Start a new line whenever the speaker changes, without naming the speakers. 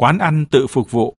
quán ăn tự phục vụ.